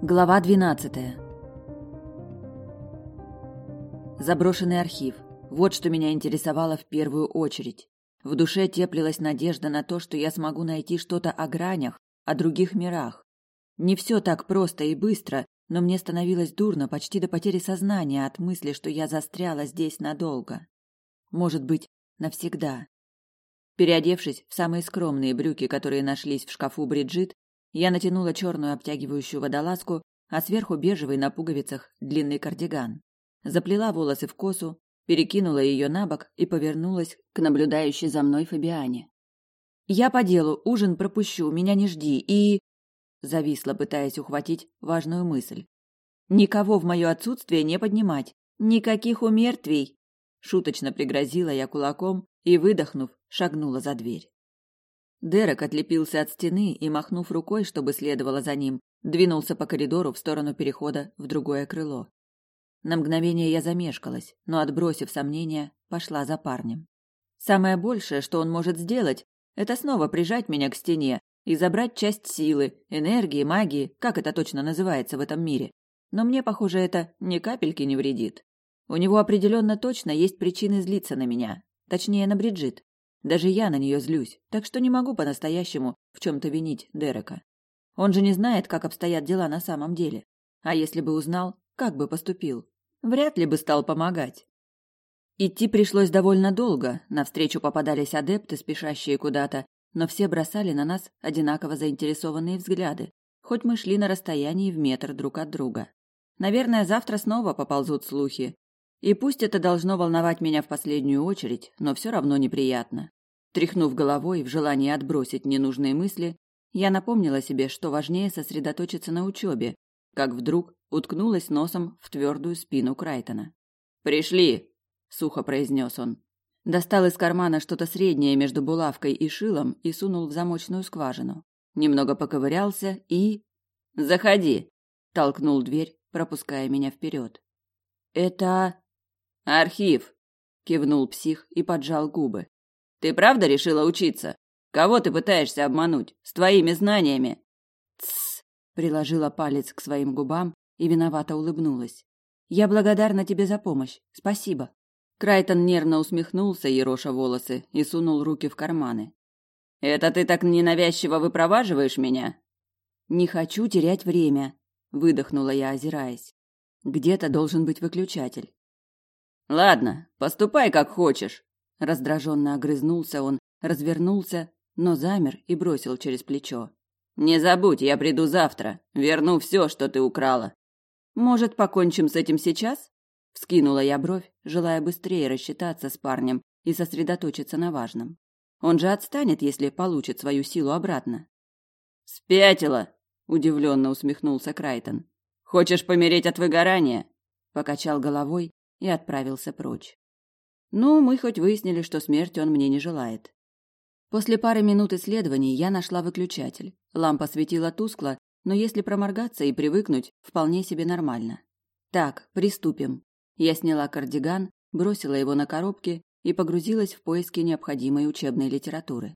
Глава 12. Заброшенный архив. Вот что меня интересовало в первую очередь. В душе теплилась надежда на то, что я смогу найти что-то о гранях, о других мирах. Не все так просто и быстро, но мне становилось дурно почти до потери сознания от мысли, что я застряла здесь надолго. Может быть, навсегда. Переодевшись в самые скромные брюки, которые нашлись в шкафу Бриджит, я натянула черную обтягивающую водолазку, а сверху бежевый на пуговицах длинный кардиган. Заплела волосы в косу, перекинула ее на бок и повернулась к наблюдающей за мной Фабиане. «Я по делу, ужин пропущу, меня не жди, и...» Зависла, пытаясь ухватить важную мысль. «Никого в мое отсутствие не поднимать. Никаких умертвий!» Шуточно пригрозила я кулаком и, выдохнув, шагнула за дверь. Дерек отлепился от стены и, махнув рукой, чтобы следовало за ним, двинулся по коридору в сторону перехода в другое крыло. На мгновение я замешкалась, но, отбросив сомнения, пошла за парнем. Самое большее, что он может сделать, это снова прижать меня к стене и забрать часть силы, энергии, магии, как это точно называется в этом мире. Но мне, похоже, это ни капельки не вредит. У него определенно точно есть причины злиться на меня, точнее, на Бриджит. Даже я на нее злюсь, так что не могу по-настоящему в чем-то винить Дерека. Он же не знает, как обстоят дела на самом деле. А если бы узнал, как бы поступил? Вряд ли бы стал помогать. Идти пришлось довольно долго, навстречу попадались адепты, спешащие куда-то, но все бросали на нас одинаково заинтересованные взгляды, хоть мы шли на расстоянии в метр друг от друга. Наверное, завтра снова поползут слухи, и пусть это должно волновать меня в последнюю очередь, но все равно неприятно. Тряхнув головой в желании отбросить ненужные мысли, я напомнила себе, что важнее сосредоточиться на учебе, как вдруг уткнулась носом в твердую спину Крайтона. «Пришли!» – сухо произнес он. Достал из кармана что-то среднее между булавкой и шилом и сунул в замочную скважину. Немного поковырялся и... «Заходи!» – толкнул дверь, пропуская меня вперед. «Это...» Архив, кивнул псих и поджал губы. Ты правда решила учиться? Кого ты пытаешься обмануть? С твоими знаниями? Тсс, приложила палец к своим губам и виновато улыбнулась. Я благодарна тебе за помощь. Спасибо. Крайтон нервно усмехнулся, ероша волосы, и сунул руки в карманы. Это ты так ненавязчиво выпроваживаешь меня? Не хочу терять время, выдохнула я, озираясь. Где-то должен быть выключатель. Ладно, поступай как хочешь, раздраженно огрызнулся он, развернулся, но замер и бросил через плечо. Не забудь, я приду завтра, верну все, что ты украла. Может, покончим с этим сейчас? Вскинула я бровь, желая быстрее рассчитаться с парнем и сосредоточиться на важном. Он же отстанет, если получит свою силу обратно. Спятила, удивленно усмехнулся Крайтон. Хочешь помереть от выгорания? Покачал головой и отправился прочь. Ну, мы хоть выяснили, что смерти он мне не желает. После пары минут исследований я нашла выключатель. Лампа светила тускло, но если проморгаться и привыкнуть, вполне себе нормально. Так, приступим. Я сняла кардиган, бросила его на коробки и погрузилась в поиски необходимой учебной литературы.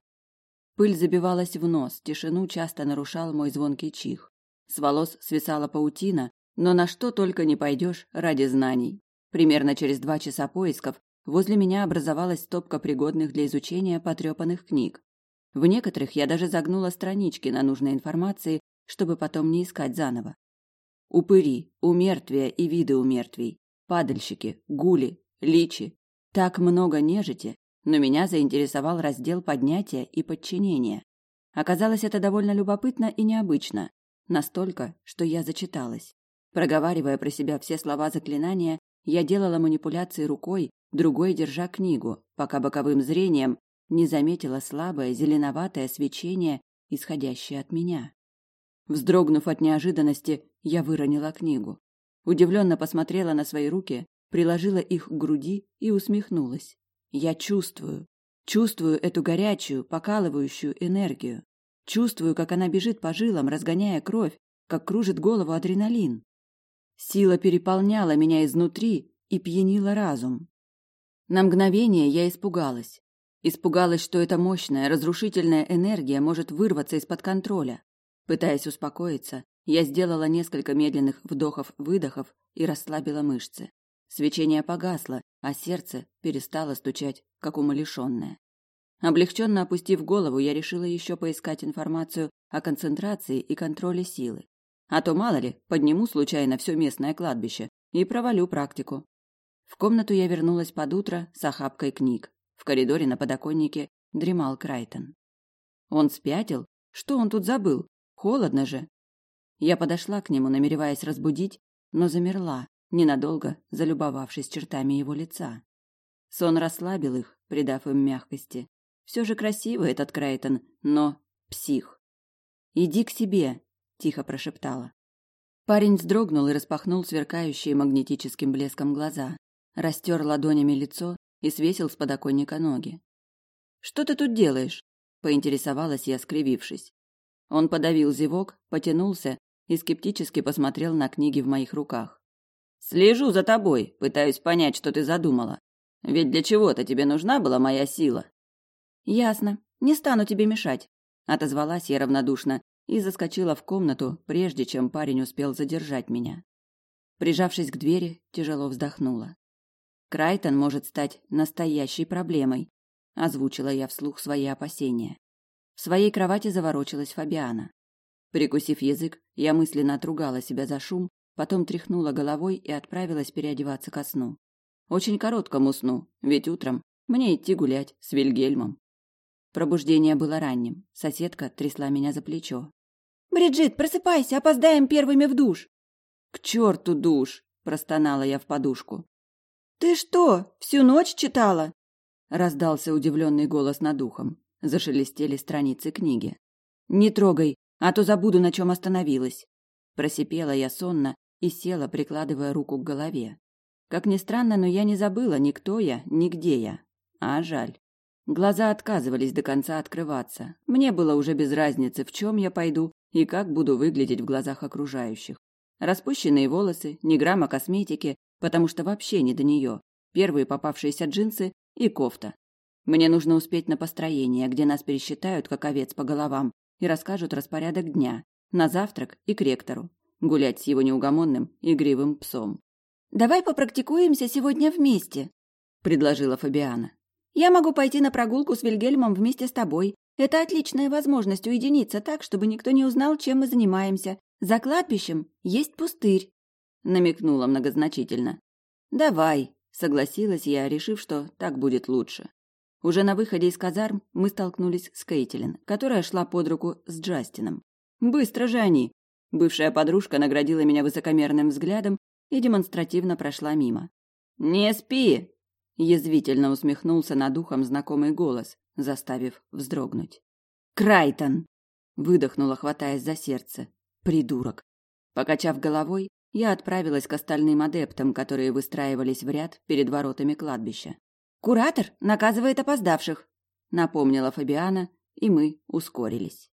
Пыль забивалась в нос, тишину часто нарушал мой звонкий чих. С волос свисала паутина, но на что только не пойдешь ради знаний. Примерно через два часа поисков возле меня образовалась стопка пригодных для изучения потрепанных книг. В некоторых я даже загнула странички на нужной информации, чтобы потом не искать заново. Упыри, умертвия и виды умертвий, падальщики, гули, личи. Так много нежити, но меня заинтересовал раздел поднятия и подчинения. Оказалось, это довольно любопытно и необычно, настолько, что я зачиталась. Проговаривая про себя все слова заклинания, я делала манипуляции рукой, другой держа книгу, пока боковым зрением не заметила слабое зеленоватое свечение, исходящее от меня. Вздрогнув от неожиданности, я выронила книгу. Удивленно посмотрела на свои руки, приложила их к груди и усмехнулась. Я чувствую, чувствую эту горячую, покалывающую энергию. Чувствую, как она бежит по жилам, разгоняя кровь, как кружит голову адреналин. Сила переполняла меня изнутри и пьянила разум. На мгновение я испугалась. Испугалась, что эта мощная, разрушительная энергия может вырваться из-под контроля. Пытаясь успокоиться, Я сделала несколько медленных вдохов-выдохов и расслабила мышцы. Свечение погасло, а сердце перестало стучать, как умалишенное. Облегченно опустив голову, я решила еще поискать информацию о концентрации и контроле силы. А то, мало ли, подниму случайно все местное кладбище и провалю практику. В комнату я вернулась под утро с охапкой книг. В коридоре на подоконнике дремал Крайтон. Он спятил? Что он тут забыл? Холодно же. Я подошла к нему, намереваясь разбудить, но замерла, ненадолго залюбовавшись чертами его лица. Сон расслабил их, придав им мягкости. Все же красивый этот Крайтон, но псих. «Иди к себе», — тихо прошептала. Парень вздрогнул и распахнул сверкающие магнетическим блеском глаза, растер ладонями лицо и свесил с подоконника ноги. «Что ты тут делаешь?» — поинтересовалась я, скривившись. Он подавил зевок, потянулся и скептически посмотрел на книги в моих руках. Слежу за тобой, пытаюсь понять, что ты задумала. Ведь для чего-то тебе нужна была моя сила. Ясно. Не стану тебе мешать, отозвалась я равнодушно и заскочила в комнату, прежде чем парень успел задержать меня. Прижавшись к двери, тяжело вздохнула. Крайтон может стать настоящей проблемой, озвучила я вслух свои опасения. В своей кровати заворочилась Фабиана. Прикусив язык, я мысленно отругала себя за шум, потом тряхнула головой и отправилась переодеваться ко сну. Очень короткому сну, ведь утром мне идти гулять с Вильгельмом. Пробуждение было ранним. Соседка трясла меня за плечо. «Бриджит, просыпайся, опоздаем первыми в душ!» «К черту душ!» – простонала я в подушку. «Ты что, всю ночь читала?» – раздался удивленный голос над ухом. Зашелестели страницы книги. «Не трогай, а то забуду, на чем остановилась!» Просипела я сонно и села, прикладывая руку к голове. Как ни странно, но я не забыла ни кто я, ни где я. А жаль. Глаза отказывались до конца открываться. Мне было уже без разницы, в чем я пойду и как буду выглядеть в глазах окружающих. Распущенные волосы, ни грамма косметики, потому что вообще не до нее. Первые попавшиеся джинсы и кофта. Мне нужно успеть на построение, где нас пересчитают, как овец по головам, и расскажут распорядок дня, на завтрак и к ректору гулять с его неугомонным игривым псом. «Давай попрактикуемся сегодня вместе», — предложила Фабиана. «Я могу пойти на прогулку с Вильгельмом вместе с тобой. Это отличная возможность уединиться так, чтобы никто не узнал, чем мы занимаемся. За кладбищем есть пустырь», — намекнула многозначительно. «Давай», — согласилась я, решив, что так будет лучше. Уже на выходе из казарм мы столкнулись с Кейтилин, которая шла под руку с Джастином. Быстро же они, Бывшая подружка наградила меня высокомерным взглядом и демонстративно прошла мимо. «Не спи!» – язвительно усмехнулся над ухом знакомый голос, заставив вздрогнуть. «Крайтон!» – выдохнула, хватаясь за сердце. «Придурок!» Покачав головой, я отправилась к остальным адептам, которые выстраивались в ряд перед воротами кладбища. «Куратор наказывает опоздавших», — напомнила Фабиана, и мы ускорились.